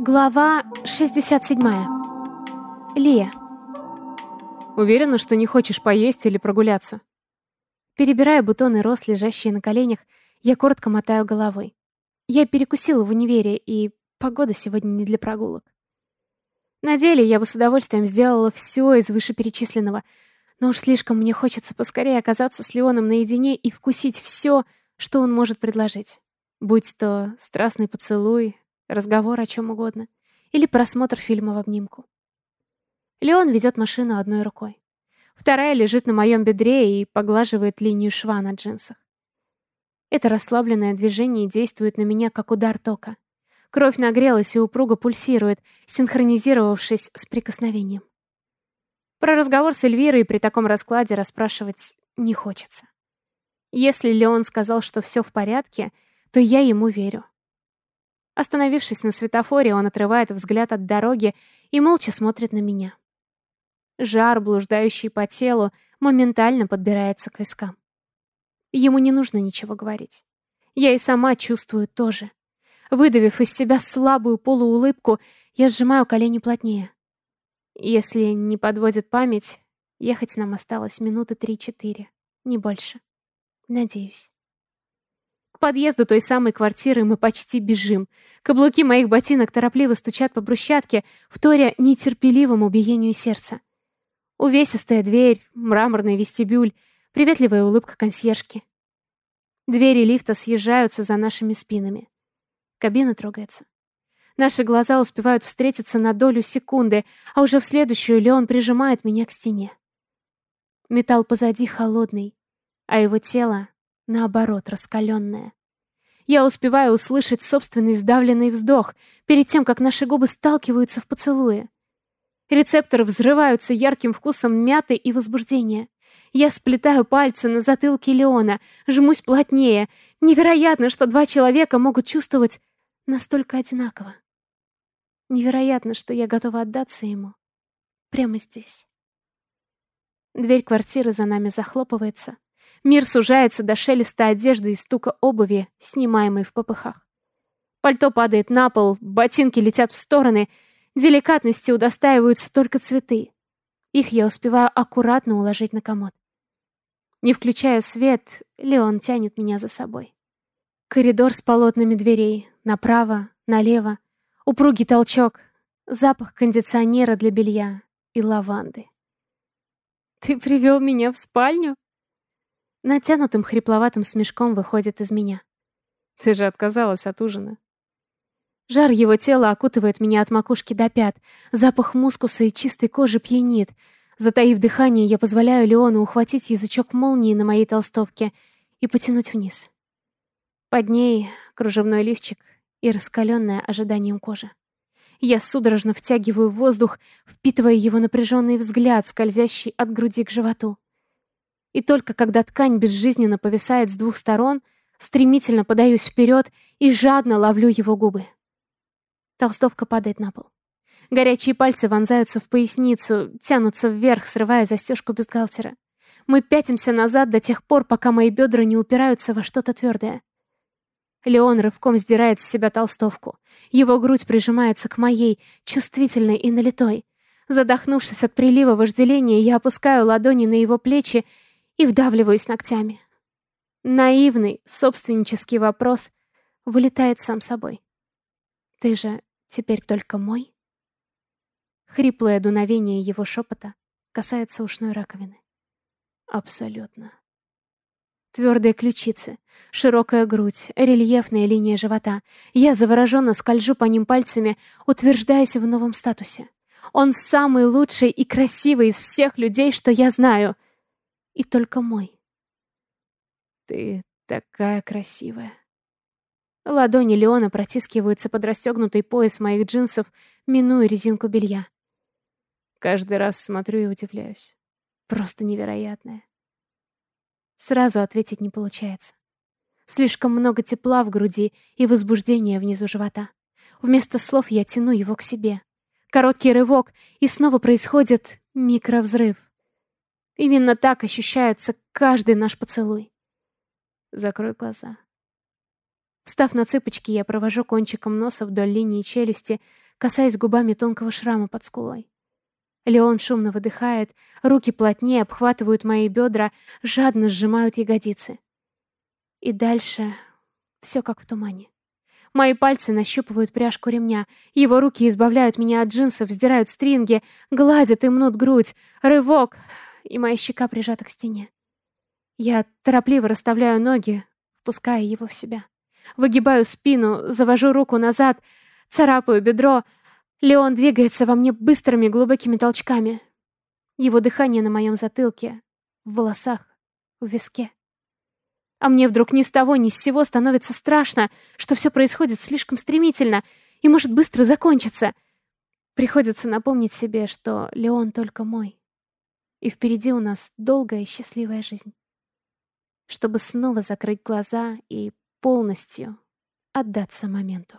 Глава 67. Лия. Уверена, что не хочешь поесть или прогуляться? Перебирая бутоны роз, лежащие на коленях, я коротко мотаю головой. Я перекусила в универе, и погода сегодня не для прогулок. На деле я бы с удовольствием сделала все из вышеперечисленного, но уж слишком мне хочется поскорее оказаться с Леоном наедине и вкусить все, что он может предложить. Будь то страстный поцелуй, разговор о чем угодно или просмотр фильма в обнимку. Леон ведет машину одной рукой. Вторая лежит на моем бедре и поглаживает линию шва на джинсах. Это расслабленное движение действует на меня как удар тока. Кровь нагрелась и упруго пульсирует, синхронизировавшись с прикосновением. Про разговор с Эльвирой при таком раскладе расспрашивать не хочется. Если Леон сказал, что все в порядке, то я ему верю. Остановившись на светофоре, он отрывает взгляд от дороги и молча смотрит на меня. Жар, блуждающий по телу, моментально подбирается к вискам. Ему не нужно ничего говорить. Я и сама чувствую тоже. Выдавив из себя слабую полуулыбку, я сжимаю колени плотнее. Если не подводит память, ехать нам осталось минуты три-четыре, не больше. Надеюсь. К подъезду той самой квартиры мы почти бежим. Каблуки моих ботинок торопливо стучат по брусчатке, вторя нетерпеливому биению сердца. Увесистая дверь, мраморный вестибюль, приветливая улыбка консьержки. Двери лифта съезжаются за нашими спинами. Кабина трогается. Наши глаза успевают встретиться на долю секунды, а уже в следующую Леон прижимает меня к стене. Металл позади холодный, а его тело наоборот, раскаленная. Я успеваю услышать собственный сдавленный вздох перед тем, как наши губы сталкиваются в поцелуе. Рецепторы взрываются ярким вкусом мяты и возбуждения. Я сплетаю пальцы на затылке Леона, жмусь плотнее. Невероятно, что два человека могут чувствовать настолько одинаково. Невероятно, что я готова отдаться ему. Прямо здесь. Дверь квартиры за нами захлопывается. Мир сужается до шелеста одежды и стука обуви, снимаемой в попыхах. Пальто падает на пол, ботинки летят в стороны. Деликатности удостаиваются только цветы. Их я успеваю аккуратно уложить на комод. Не включая свет, Леон тянет меня за собой. Коридор с полотнами дверей. Направо, налево. Упругий толчок. Запах кондиционера для белья и лаванды. «Ты привел меня в спальню?» Натянутым хрипловатым смешком выходит из меня. Ты же отказалась от ужина. Жар его тела окутывает меня от макушки до пят. Запах мускуса и чистой кожи пьянит. Затаив дыхание, я позволяю Леону ухватить язычок молнии на моей толстовке и потянуть вниз. Под ней кружевной лифчик и раскаленная ожиданием кожа. Я судорожно втягиваю воздух, впитывая его напряженный взгляд, скользящий от груди к животу. И только когда ткань безжизненно повисает с двух сторон, стремительно подаюсь вперед и жадно ловлю его губы. Толстовка падает на пол. Горячие пальцы вонзаются в поясницу, тянутся вверх, срывая застежку бюстгальтера. Мы пятимся назад до тех пор, пока мои бедра не упираются во что-то твердое. Леон рывком сдирает с себя толстовку. Его грудь прижимается к моей, чувствительной и налитой. Задохнувшись от прилива вожделения, я опускаю ладони на его плечи и вдавливаюсь ногтями. Наивный, собственнический вопрос вылетает сам собой. «Ты же теперь только мой?» Хриплое дуновение его шепота касается ушной раковины. «Абсолютно». Твердые ключицы, широкая грудь, рельефная линия живота. Я завороженно скольжу по ним пальцами, утверждаясь в новом статусе. Он самый лучший и красивый из всех людей, что я знаю — и только мой. Ты такая красивая. Ладони Леона протискиваются под расстегнутый пояс моих джинсов, минуя резинку белья. Каждый раз смотрю и удивляюсь. Просто невероятное. Сразу ответить не получается. Слишком много тепла в груди и возбуждения внизу живота. Вместо слов я тяну его к себе. Короткий рывок, и снова происходит микровзрыв. Именно так ощущается каждый наш поцелуй. Закрой глаза. Встав на цыпочки, я провожу кончиком носа вдоль линии челюсти, касаясь губами тонкого шрама под скулой. Леон шумно выдыхает, руки плотнее обхватывают мои бедра, жадно сжимают ягодицы. И дальше все как в тумане. Мои пальцы нащупывают пряжку ремня, его руки избавляют меня от джинсов, сдирают стринги, гладят и мнут грудь. Рывок, и моя щека прижата к стене. Я торопливо расставляю ноги, впуская его в себя. Выгибаю спину, завожу руку назад, царапаю бедро. Леон двигается во мне быстрыми глубокими толчками. Его дыхание на моем затылке, в волосах, в виске. А мне вдруг ни с того ни с сего становится страшно, что все происходит слишком стремительно и может быстро закончиться. Приходится напомнить себе, что Леон только мой. И впереди у нас долгая счастливая жизнь. Чтобы снова закрыть глаза и полностью отдаться моменту.